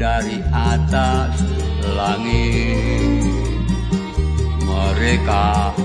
dari atas langit. Mereka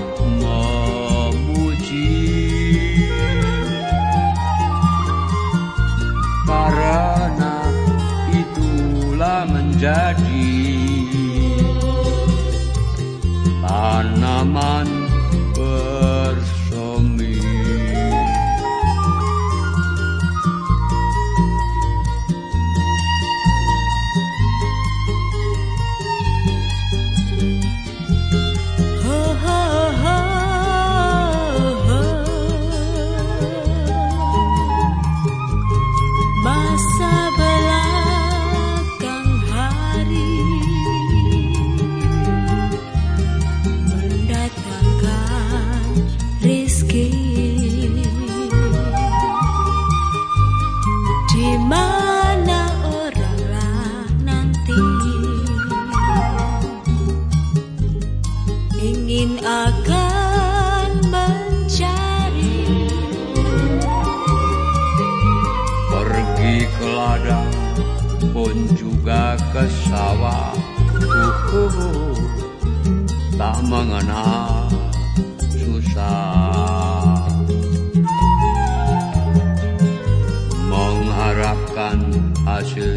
akan mencari. Pergi ke ladang pun juga ke sawah. Uhuh, tak mengenal susah. Mengharapkan hasil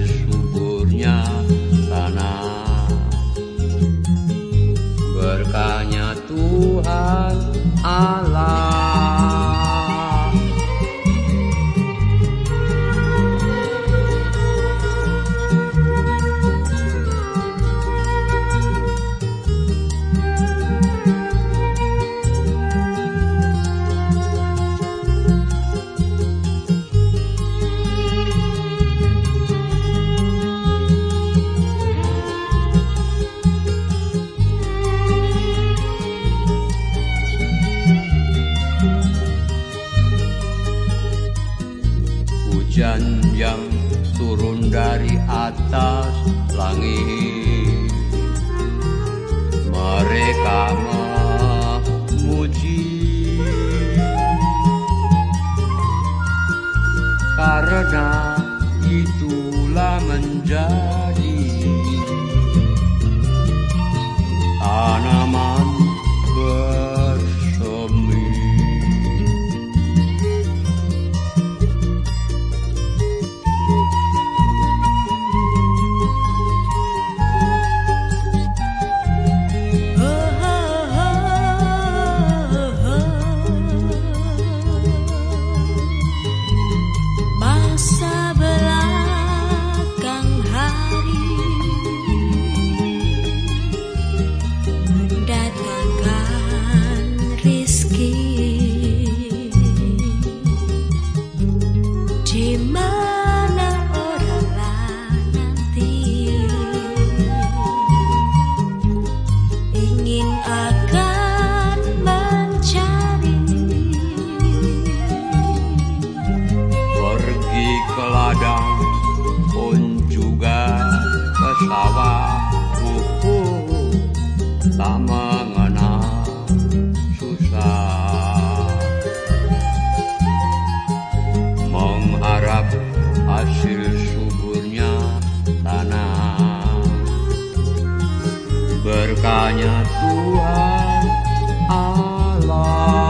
yang turun dari atas langit. Mereka memuji. Karena itulah menjadi tanaman berkahnya Tuhan Allah